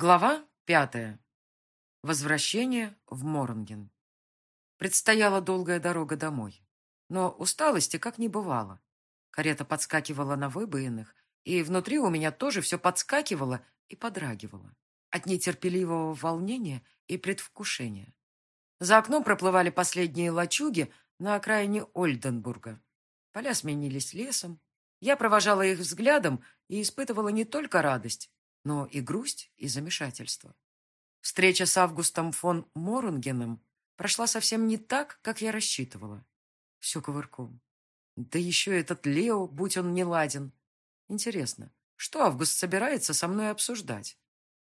Глава пятая. Возвращение в Моронген. Предстояла долгая дорога домой. Но усталости как не бывало. Карета подскакивала на выбоинах, и внутри у меня тоже все подскакивало и подрагивало. От нетерпеливого волнения и предвкушения. За окном проплывали последние лачуги на окраине Ольденбурга. Поля сменились лесом. Я провожала их взглядом и испытывала не только радость, но и грусть, и замешательство. Встреча с Августом фон Морунгеном прошла совсем не так, как я рассчитывала. Все кувырком. Да еще этот Лео, будь он не ладен. Интересно, что Август собирается со мной обсуждать?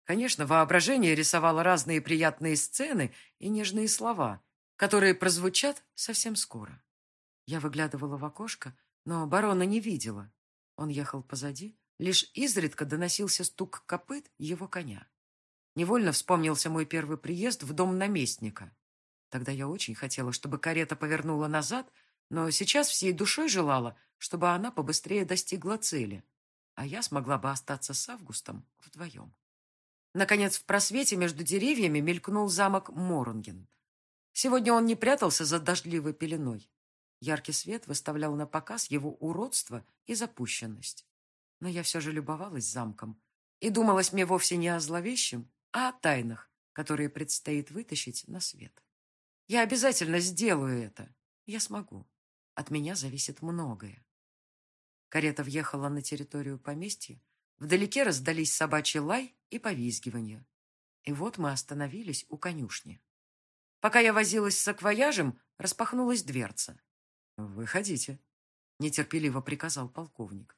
Конечно, воображение рисовало разные приятные сцены и нежные слова, которые прозвучат совсем скоро. Я выглядывала в окошко, но барона не видела. Он ехал позади, Лишь изредка доносился стук копыт его коня. Невольно вспомнился мой первый приезд в дом наместника. Тогда я очень хотела, чтобы карета повернула назад, но сейчас всей душой желала, чтобы она побыстрее достигла цели, а я смогла бы остаться с Августом вдвоем. Наконец, в просвете между деревьями мелькнул замок Моронген. Сегодня он не прятался за дождливой пеленой. Яркий свет выставлял на показ его уродство и запущенность но я все же любовалась замком и думалось мне вовсе не о зловещем, а о тайнах, которые предстоит вытащить на свет. Я обязательно сделаю это. Я смогу. От меня зависит многое. Карета въехала на территорию поместья. Вдалеке раздались собачий лай и повизгивание. И вот мы остановились у конюшни. Пока я возилась с акваяжем, распахнулась дверца. «Выходите», — нетерпеливо приказал полковник.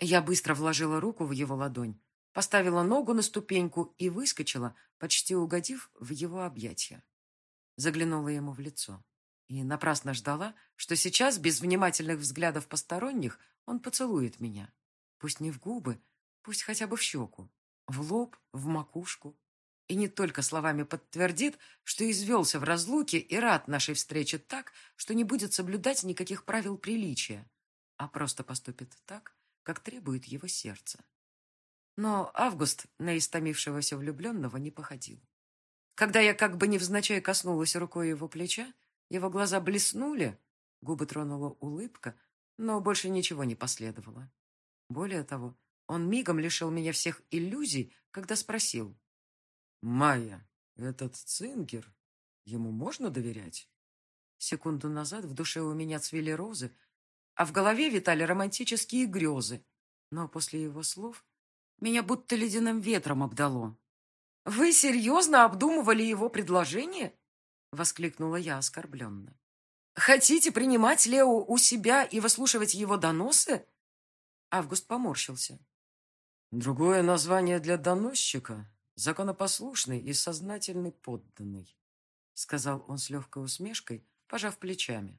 Я быстро вложила руку в его ладонь, поставила ногу на ступеньку и выскочила, почти угодив в его объятия. Заглянула ему в лицо и напрасно ждала, что сейчас, без внимательных взглядов посторонних, он поцелует меня. Пусть не в губы, пусть хотя бы в щеку, в лоб, в макушку. И не только словами подтвердит, что извелся в разлуке и рад нашей встрече так, что не будет соблюдать никаких правил приличия, а просто поступит так, как требует его сердце. Но Август на истомившегося влюбленного не походил. Когда я как бы невзначай коснулась рукой его плеча, его глаза блеснули, губы тронула улыбка, но больше ничего не последовало. Более того, он мигом лишил меня всех иллюзий, когда спросил. «Майя, этот цингер, ему можно доверять?» Секунду назад в душе у меня цвели розы, а в голове витали романтические грезы. Но после его слов меня будто ледяным ветром обдало. «Вы серьезно обдумывали его предложение?» — воскликнула я оскорбленно. «Хотите принимать Лео у себя и выслушивать его доносы?» Август поморщился. «Другое название для доносчика — законопослушный и сознательный подданный», — сказал он с легкой усмешкой, пожав плечами.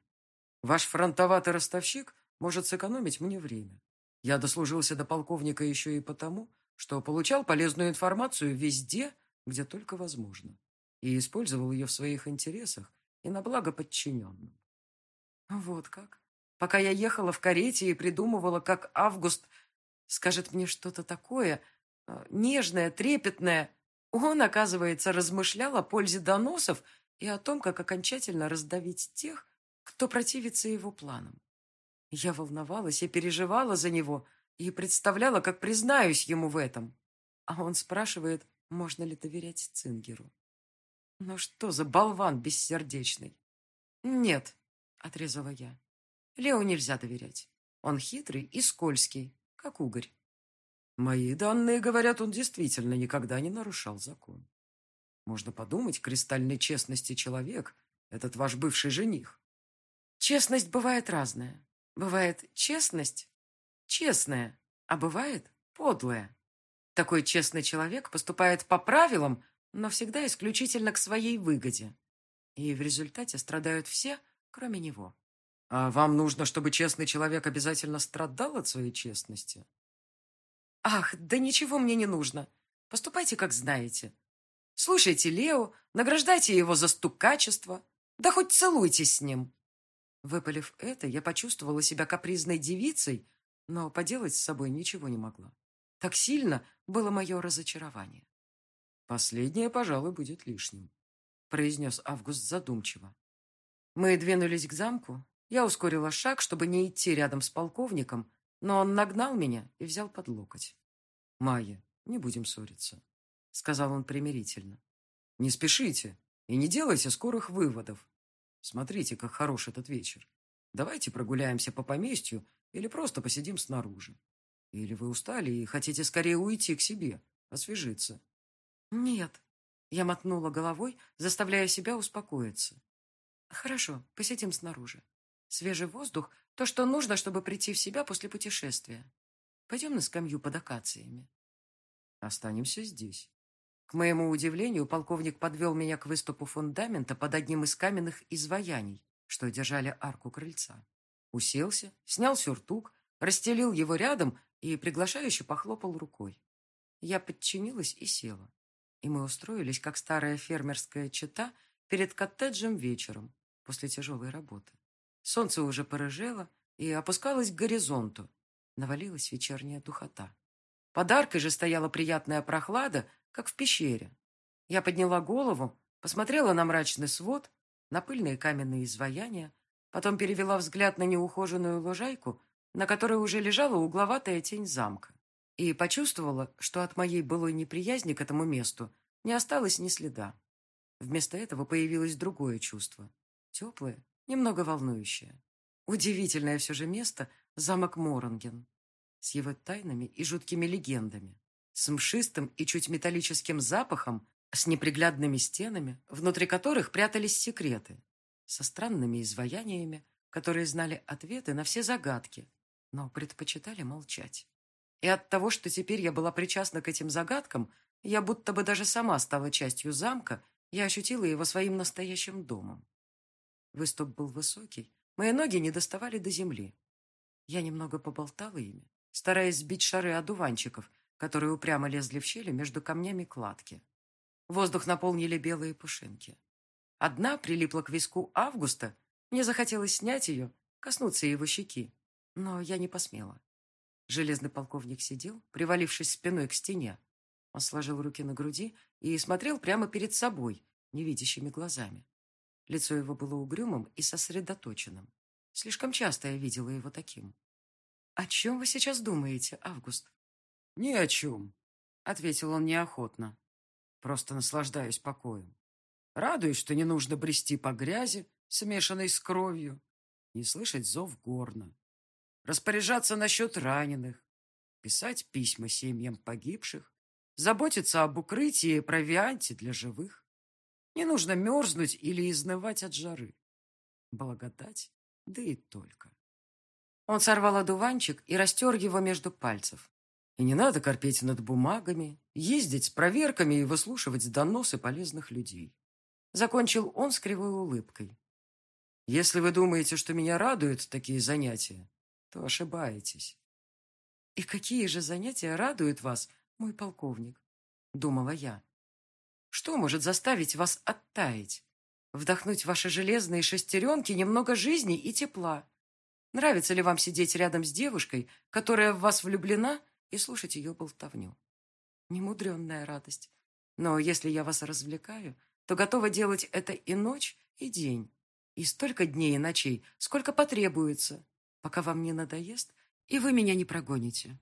Ваш фронтоватый ростовщик может сэкономить мне время. Я дослужился до полковника еще и потому, что получал полезную информацию везде, где только возможно, и использовал ее в своих интересах и на благо подчиненным. Вот как. Пока я ехала в карете и придумывала, как Август скажет мне что-то такое, э, нежное, трепетное, он, оказывается, размышлял о пользе доносов и о том, как окончательно раздавить тех, кто противится его планам. Я волновалась и переживала за него, и представляла, как признаюсь ему в этом. А он спрашивает, можно ли доверять Цингеру. Ну что за болван бессердечный? Нет, отрезала я. Лео нельзя доверять. Он хитрый и скользкий, как угорь. Мои данные говорят, он действительно никогда не нарушал закон. Можно подумать, кристальной честности человек, этот ваш бывший жених. Честность бывает разная. Бывает честность честная, а бывает подлая. Такой честный человек поступает по правилам, но всегда исключительно к своей выгоде. И в результате страдают все, кроме него. А вам нужно, чтобы честный человек обязательно страдал от своей честности? Ах, да ничего мне не нужно. Поступайте, как знаете. Слушайте Лео, награждайте его за стукачество, да хоть целуйтесь с ним. Выпалив это, я почувствовала себя капризной девицей, но поделать с собой ничего не могла. Так сильно было мое разочарование. Последнее, пожалуй, будет лишним, произнес Август задумчиво. Мы двинулись к замку. Я ускорила шаг, чтобы не идти рядом с полковником, но он нагнал меня и взял под локоть. «Майя, не будем ссориться», — сказал он примирительно. «Не спешите и не делайте скорых выводов. Смотрите, как хорош этот вечер. Давайте прогуляемся по поместью или просто посидим снаружи. Или вы устали и хотите скорее уйти к себе, освежиться?» «Нет», — я мотнула головой, заставляя себя успокоиться. «Хорошо, посидим снаружи. Свежий воздух — то, что нужно, чтобы прийти в себя после путешествия. Пойдем на скамью под акациями». «Останемся здесь». К моему удивлению, полковник подвел меня к выступу фундамента под одним из каменных изваяний, что держали арку крыльца. Уселся, снял сюртук, расстелил его рядом и приглашающе похлопал рукой. Я подчинилась и села. И мы устроились, как старая фермерская чета, перед коттеджем вечером, после тяжелой работы. Солнце уже порыжело и опускалось к горизонту. Навалилась вечерняя духота. Подаркой же стояла приятная прохлада, как в пещере. Я подняла голову, посмотрела на мрачный свод, на пыльные каменные изваяния, потом перевела взгляд на неухоженную лужайку, на которой уже лежала угловатая тень замка, и почувствовала, что от моей былой неприязни к этому месту не осталось ни следа. Вместо этого появилось другое чувство. Теплое, немного волнующее. Удивительное все же место — замок Моронген. С его тайнами и жуткими легендами. С мшистым и чуть металлическим запахом, с неприглядными стенами, внутри которых прятались секреты. Со странными изваяниями, которые знали ответы на все загадки, но предпочитали молчать. И от того, что теперь я была причастна к этим загадкам, я будто бы даже сама стала частью замка, я ощутила его своим настоящим домом. Выступ был высокий, мои ноги не доставали до земли. Я немного поболтала ими, стараясь сбить шары одуванчиков, которые упрямо лезли в щели между камнями кладки. Воздух наполнили белые пушинки. Одна прилипла к виску Августа, мне захотелось снять ее, коснуться его щеки, но я не посмела. Железный полковник сидел, привалившись спиной к стене. Он сложил руки на груди и смотрел прямо перед собой, невидящими глазами. Лицо его было угрюмым и сосредоточенным. Слишком часто я видела его таким. «О чем вы сейчас думаете, Август?» «Ни о чем», — ответил он неохотно. «Просто наслаждаюсь покоем. Радуюсь, что не нужно брести по грязи, смешанной с кровью, не слышать зов горна, распоряжаться насчет раненых, писать письма семьям погибших, заботиться об укрытии и провианте для живых. Не нужно мерзнуть или изнывать от жары. Благодать, да и только. Он сорвал одуванчик и растер его между пальцев. И не надо корпеть над бумагами, ездить с проверками и выслушивать доносы полезных людей. Закончил он с кривой улыбкой. Если вы думаете, что меня радуют такие занятия, то ошибаетесь. И какие же занятия радуют вас, мой полковник? Думала я. Что может заставить вас оттаять? Вдохнуть ваши железные шестеренки немного жизни и тепла? Нравится ли вам сидеть рядом с девушкой, которая в вас влюблена, и слушать ее болтовню? Немудренная радость. Но если я вас развлекаю, то готова делать это и ночь, и день. И столько дней и ночей, сколько потребуется, пока вам не надоест, и вы меня не прогоните.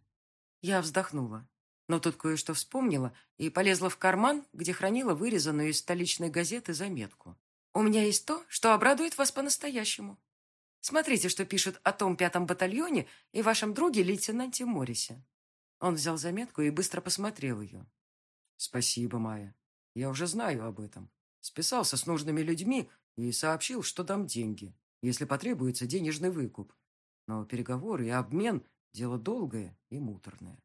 Я вздохнула но тут кое-что вспомнила и полезла в карман, где хранила вырезанную из столичной газеты заметку. «У меня есть то, что обрадует вас по-настоящему. Смотрите, что пишут о том пятом батальоне и вашем друге лейтенанте Моррисе». Он взял заметку и быстро посмотрел ее. «Спасибо, Майя. Я уже знаю об этом. Списался с нужными людьми и сообщил, что дам деньги, если потребуется денежный выкуп. Но переговоры и обмен – дело долгое и муторное.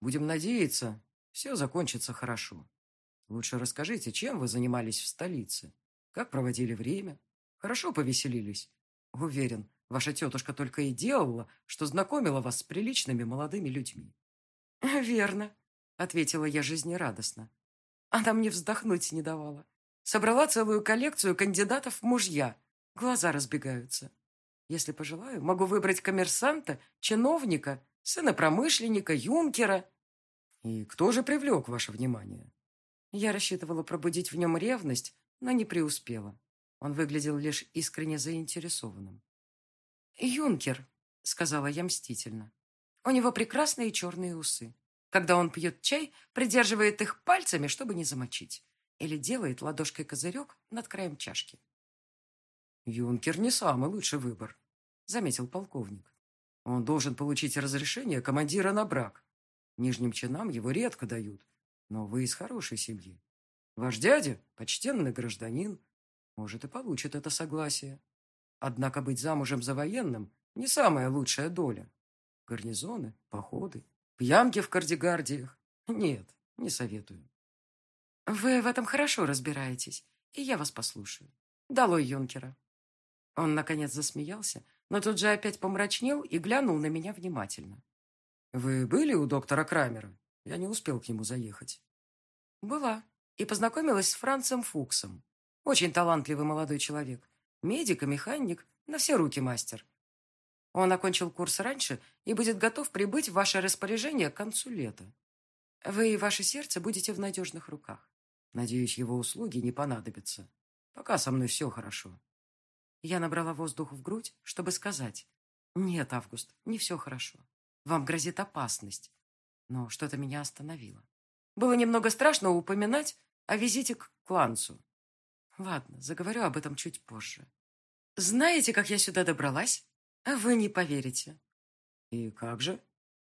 Будем надеяться, все закончится хорошо. Лучше расскажите, чем вы занимались в столице? Как проводили время? Хорошо повеселились? Уверен, ваша тетушка только и делала, что знакомила вас с приличными молодыми людьми. «Верно», — ответила я жизнерадостно. Она мне вздохнуть не давала. Собрала целую коллекцию кандидатов в мужья. Глаза разбегаются. Если пожелаю, могу выбрать коммерсанта, чиновника сына промышленника, юнкера. И кто же привлек ваше внимание? Я рассчитывала пробудить в нем ревность, но не преуспела. Он выглядел лишь искренне заинтересованным. «Юнкер», — сказала я мстительно. «У него прекрасные черные усы. Когда он пьет чай, придерживает их пальцами, чтобы не замочить, или делает ладошкой козырек над краем чашки». «Юнкер не самый лучший выбор», — заметил полковник. «Он должен получить разрешение командира на брак. Нижним чинам его редко дают, но вы из хорошей семьи. Ваш дядя – почтенный гражданин, может и получит это согласие. Однако быть замужем за военным – не самая лучшая доля. Гарнизоны, походы, пьянки в кардигардиях – нет, не советую. Вы в этом хорошо разбираетесь, и я вас послушаю. Долой юнкера. Он, наконец, засмеялся, но тут же опять помрачнел и глянул на меня внимательно. «Вы были у доктора Крамера? Я не успел к нему заехать». «Была. И познакомилась с Францем Фуксом. Очень талантливый молодой человек. Медик и механик, на все руки мастер. Он окончил курс раньше и будет готов прибыть в ваше распоряжение к концу лета. Вы и ваше сердце будете в надежных руках. Надеюсь, его услуги не понадобятся. Пока со мной все хорошо». Я набрала воздух в грудь, чтобы сказать. «Нет, Август, не все хорошо. Вам грозит опасность. Но что-то меня остановило. Было немного страшно упоминать о визите к Клансу. Ладно, заговорю об этом чуть позже. Знаете, как я сюда добралась? А вы не поверите. И как же?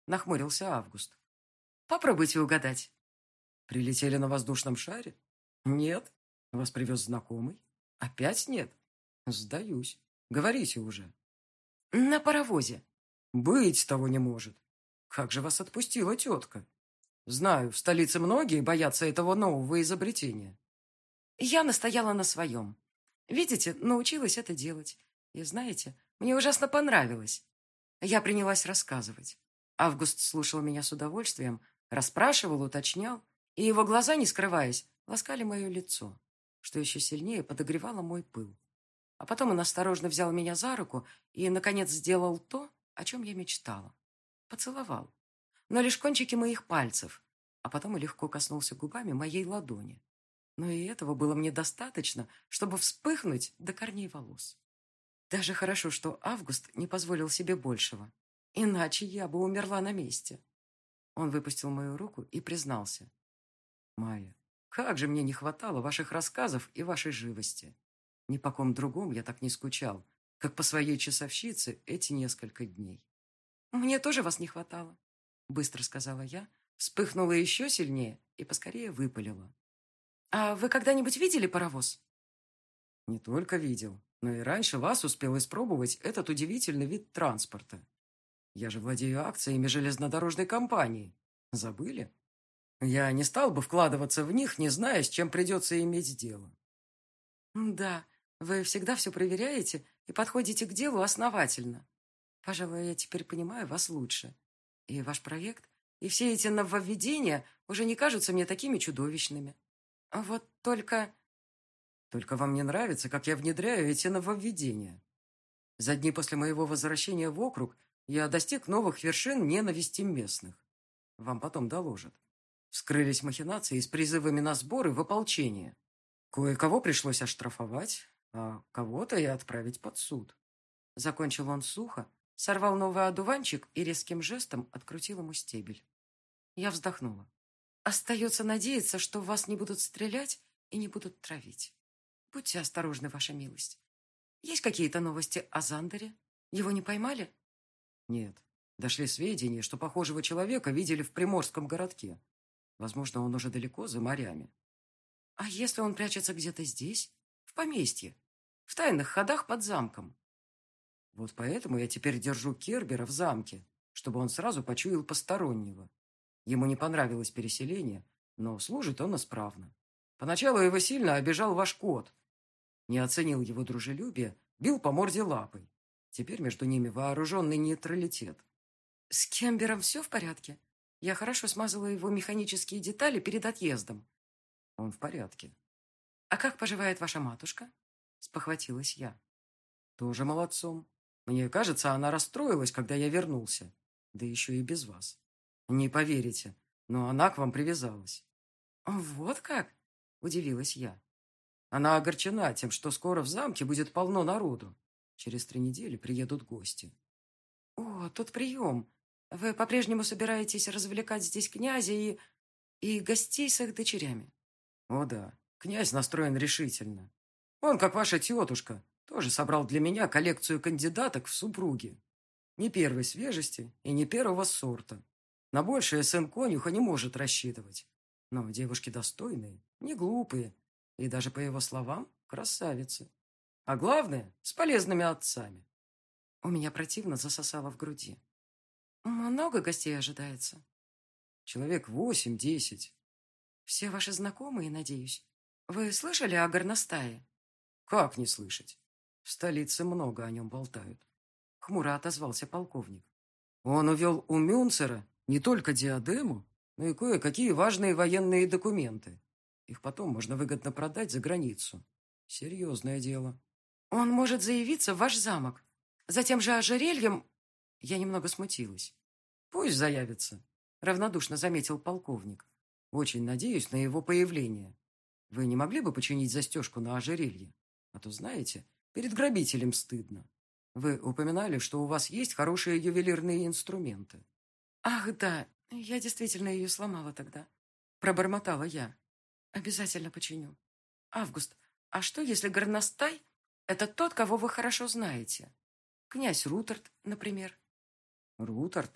Нахмурился Август. Попробуйте угадать. Прилетели на воздушном шаре? Нет. Вас привез знакомый? Опять нет? Сдаюсь. Говорите уже. На паровозе. Быть того не может. Как же вас отпустила тетка? Знаю, в столице многие боятся этого нового изобретения. Я настояла на своем. Видите, научилась это делать. И знаете, мне ужасно понравилось. Я принялась рассказывать. Август слушал меня с удовольствием, расспрашивал, уточнял, и его глаза, не скрываясь, ласкали мое лицо, что еще сильнее подогревало мой пыл. А потом он осторожно взял меня за руку и, наконец, сделал то, о чем я мечтала. Поцеловал. Но лишь кончики моих пальцев, а потом и легко коснулся губами моей ладони. Но и этого было мне достаточно, чтобы вспыхнуть до корней волос. Даже хорошо, что Август не позволил себе большего. Иначе я бы умерла на месте. Он выпустил мою руку и признался. «Майя, как же мне не хватало ваших рассказов и вашей живости. Ни по ком другом я так не скучал, как по своей часовщице эти несколько дней. «Мне тоже вас не хватало», — быстро сказала я, вспыхнула еще сильнее и поскорее выпалила. «А вы когда-нибудь видели паровоз?» «Не только видел, но и раньше вас успел испробовать этот удивительный вид транспорта. Я же владею акциями железнодорожной компании. Забыли? Я не стал бы вкладываться в них, не зная, с чем придется иметь дело». «Да, вы всегда все проверяете и подходите к делу основательно. Пожалуй, я теперь понимаю вас лучше. И ваш проект, и все эти нововведения уже не кажутся мне такими чудовищными. Вот только... Только вам не нравится, как я внедряю эти нововведения. За дни после моего возвращения в округ я достиг новых вершин ненависти местных. Вам потом доложат. Вскрылись махинации с призывами на сборы в ополчение. Кое-кого пришлось оштрафовать, а кого-то и отправить под суд. Закончил он сухо, сорвал новый одуванчик и резким жестом открутил ему стебель. Я вздохнула. Остается надеяться, что вас не будут стрелять и не будут травить. Будьте осторожны, ваша милость. Есть какие-то новости о Зандере? Его не поймали? Нет. Дошли сведения, что похожего человека видели в приморском городке. Возможно, он уже далеко за морями. А если он прячется где-то здесь? В поместье. В тайных ходах под замком. Вот поэтому я теперь держу Кербера в замке, чтобы он сразу почуял постороннего. Ему не понравилось переселение, но служит он исправно. Поначалу его сильно обижал ваш кот. Не оценил его дружелюбие, бил по морде лапой. Теперь между ними вооруженный нейтралитет. С Кембером все в порядке? Я хорошо смазала его механические детали перед отъездом. Он в порядке. «А как поживает ваша матушка?» — спохватилась я. «Тоже молодцом. Мне кажется, она расстроилась, когда я вернулся. Да еще и без вас. Не поверите, но она к вам привязалась». Вот как? Удивилась я. Она огорчена тем, что скоро в замке будет полно народу. Через три недели приедут гости. О, тут прием. Вы по-прежнему собираетесь развлекать здесь князя и... и гостей с их дочерями? О да, князь настроен решительно. Он, как ваша тетушка, тоже собрал для меня коллекцию кандидаток в супруги. Не первой свежести и не первого сорта. На большее сын конюха не может рассчитывать. Но девушки достойные, не глупые и даже, по его словам, красавицы. А главное, с полезными отцами. У меня противно засосало в груди. Много гостей ожидается? Человек восемь-десять. Все ваши знакомые, надеюсь. Вы слышали о горностае? Как не слышать? В столице много о нем болтают. Хмуро отозвался полковник. Он увел у Мюнцера не только диадему, но и кое-какие важные военные документы. Их потом можно выгодно продать за границу. Серьезное дело. Он может заявиться в ваш замок. Затем же ожерельем... Я немного смутилась. Пусть заявится, равнодушно заметил полковник. Очень надеюсь на его появление. Вы не могли бы починить застежку на ожерелье? А то, знаете, перед грабителем стыдно. Вы упоминали, что у вас есть хорошие ювелирные инструменты. Ах, да, я действительно ее сломала тогда. Пробормотала я. Обязательно починю. Август, а что, если горностай — это тот, кого вы хорошо знаете? Князь Рутерт, например. Рутерт?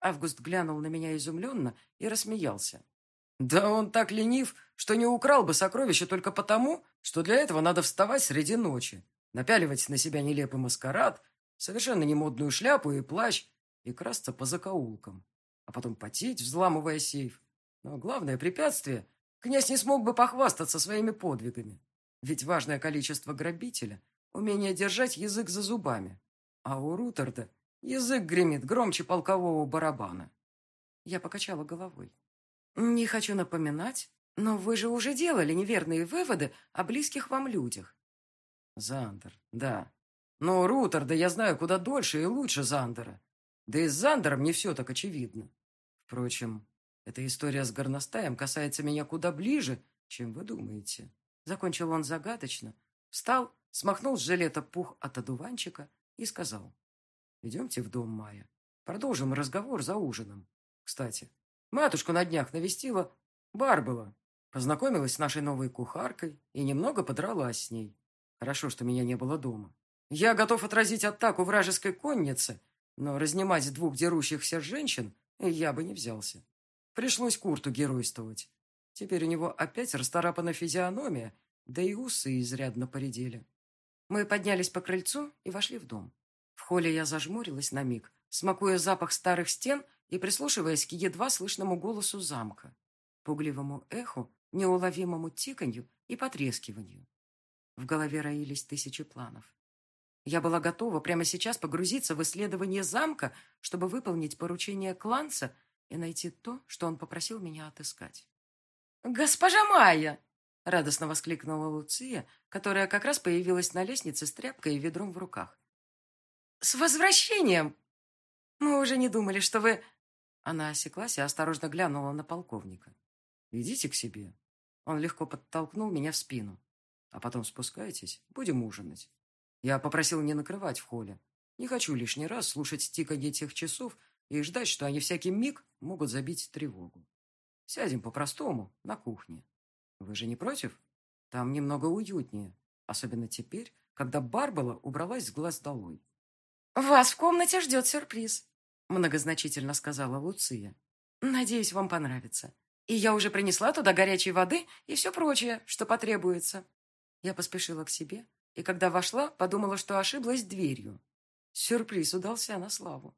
Август глянул на меня изумленно и рассмеялся. Да он так ленив, что не украл бы сокровища только потому, что для этого надо вставать среди ночи, напяливать на себя нелепый маскарад, совершенно немодную шляпу и плащ и красться по закоулкам, а потом потеть, взламывая сейф. Но главное препятствие – князь не смог бы похвастаться своими подвигами. Ведь важное количество грабителя – умение держать язык за зубами. А у Рутерда язык гремит громче полкового барабана. Я покачала головой. Не хочу напоминать, но вы же уже делали неверные выводы о близких вам людях. Зандер, да. Но Рутерда я знаю куда дольше и лучше Зандера. Да и с Зандером не все так очевидно. Впрочем, эта история с горностаем касается меня куда ближе, чем вы думаете. Закончил он загадочно, встал, смахнул с жилета пух от одуванчика и сказал. Идемте в дом, Майя. Продолжим разговор за ужином. Кстати, Матушку на днях навестила Барбала. Познакомилась с нашей новой кухаркой и немного подралась с ней. Хорошо, что меня не было дома. Я готов отразить атаку вражеской конницы, но разнимать двух дерущихся женщин я бы не взялся. Пришлось Курту геройствовать. Теперь у него опять расторапана физиономия, да и усы изрядно поредели. Мы поднялись по крыльцу и вошли в дом. В холле я зажмурилась на миг, смакуя запах старых стен и прислушиваясь к едва слышному голосу замка, пугливому эху, неуловимому тиканью и потрескиванию. В голове роились тысячи планов. Я была готова прямо сейчас погрузиться в исследование замка, чтобы выполнить поручение Кланца и найти то, что он попросил меня отыскать. «Госпожа Майя!» — радостно воскликнула Луция, которая как раз появилась на лестнице с тряпкой и ведром в руках. «С возвращением! Мы уже не думали, что вы...» Она осеклась и осторожно глянула на полковника. «Идите к себе». Он легко подтолкнул меня в спину. «А потом спускайтесь, будем ужинать». Я попросил не накрывать в холле. Не хочу лишний раз слушать тиканье тех часов и ждать, что они всякий миг могут забить тревогу. Сядем по-простому, на кухне. Вы же не против? Там немного уютнее, особенно теперь, когда Барбала убралась с глаз долой. «Вас в комнате ждет сюрприз», многозначительно сказала Луция. «Надеюсь, вам понравится. И я уже принесла туда горячей воды и все прочее, что потребуется». Я поспешила к себе, и когда вошла, подумала, что ошиблась дверью. Сюрприз удался на славу.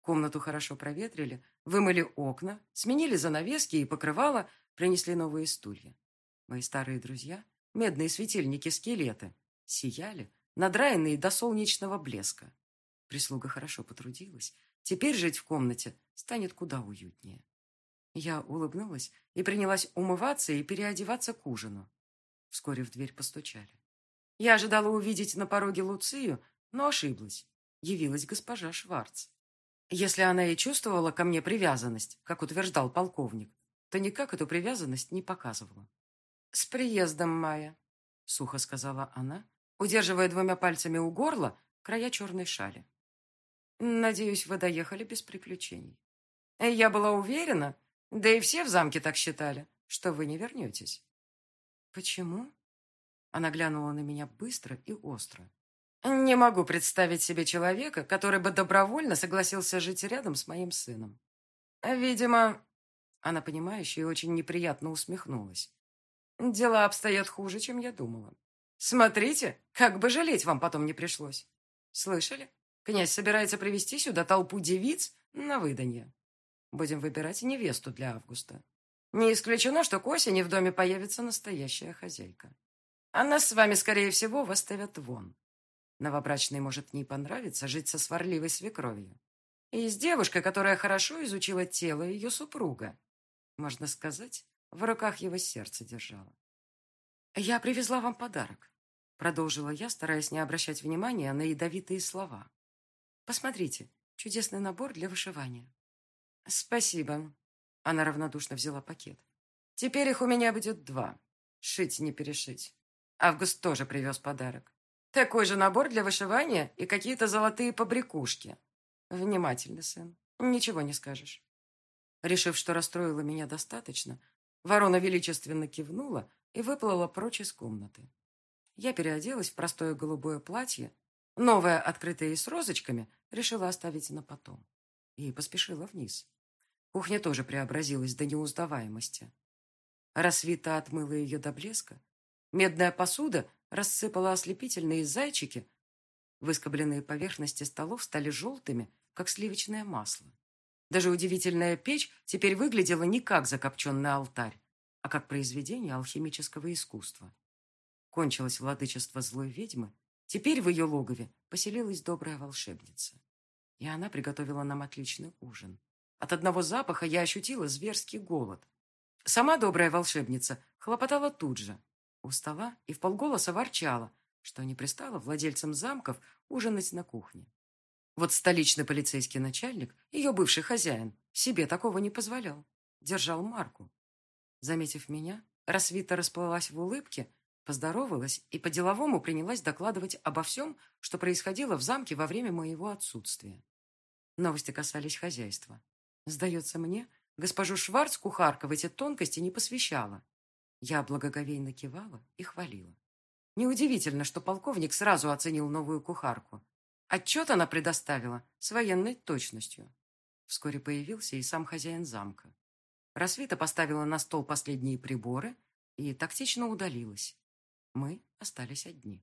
Комнату хорошо проветрили, вымыли окна, сменили занавески и покрывала, принесли новые стулья. Мои старые друзья, медные светильники-скелеты, сияли, надраенные до солнечного блеска. Прислуга хорошо потрудилась, Теперь жить в комнате станет куда уютнее. Я улыбнулась и принялась умываться и переодеваться к ужину. Вскоре в дверь постучали. Я ожидала увидеть на пороге Луцию, но ошиблась. Явилась госпожа Шварц. Если она и чувствовала ко мне привязанность, как утверждал полковник, то никак эту привязанность не показывала. «С приездом, Майя», — сухо сказала она, удерживая двумя пальцами у горла края черной шали. «Надеюсь, вы доехали без приключений. Я была уверена, да и все в замке так считали, что вы не вернетесь». «Почему?» Она глянула на меня быстро и остро. «Не могу представить себе человека, который бы добровольно согласился жить рядом с моим сыном. Видимо...» Она, понимающе и очень неприятно усмехнулась. «Дела обстоят хуже, чем я думала. Смотрите, как бы жалеть вам потом не пришлось. Слышали? Князь собирается привести сюда толпу девиц на выданье. Будем выбирать невесту для Августа. Не исключено, что к осени в доме появится настоящая хозяйка. А нас с вами, скорее всего, выставят вон. Новобрачной может не понравиться жить со сварливой свекровью. И с девушкой, которая хорошо изучила тело ее супруга. Можно сказать, в руках его сердце держала. «Я привезла вам подарок», — продолжила я, стараясь не обращать внимания на ядовитые слова. «Посмотрите, чудесный набор для вышивания». «Спасибо», — она равнодушно взяла пакет. «Теперь их у меня будет два. Шить не перешить». Август тоже привез подарок. Такой же набор для вышивания и какие-то золотые побрякушки. Внимательно, сын. Ничего не скажешь. Решив, что расстроила меня достаточно, ворона величественно кивнула и выплыла прочь из комнаты. Я переоделась в простое голубое платье, новое, открытое и с розочками, решила оставить на потом. И поспешила вниз. Кухня тоже преобразилась до неузнаваемости. Рассвита отмыла ее до блеска, Медная посуда рассыпала ослепительные зайчики. Выскобленные поверхности столов стали желтыми, как сливочное масло. Даже удивительная печь теперь выглядела не как закопченный алтарь, а как произведение алхимического искусства. Кончилось владычество злой ведьмы. Теперь в ее логове поселилась добрая волшебница. И она приготовила нам отличный ужин. От одного запаха я ощутила зверский голод. Сама добрая волшебница хлопотала тут же, у стола и в полголоса ворчала, что не пристало владельцам замков ужинать на кухне. Вот столичный полицейский начальник, ее бывший хозяин, себе такого не позволял. Держал марку. Заметив меня, Рассвита расплылась в улыбке, поздоровалась и по-деловому принялась докладывать обо всем, что происходило в замке во время моего отсутствия. Новости касались хозяйства. Сдается мне, госпожу Шварц кухарка в эти тонкости не посвящала. Я благоговейно кивала и хвалила. Неудивительно, что полковник сразу оценил новую кухарку. Отчет она предоставила с военной точностью. Вскоре появился и сам хозяин замка. Рассвета поставила на стол последние приборы и тактично удалилась. Мы остались одни.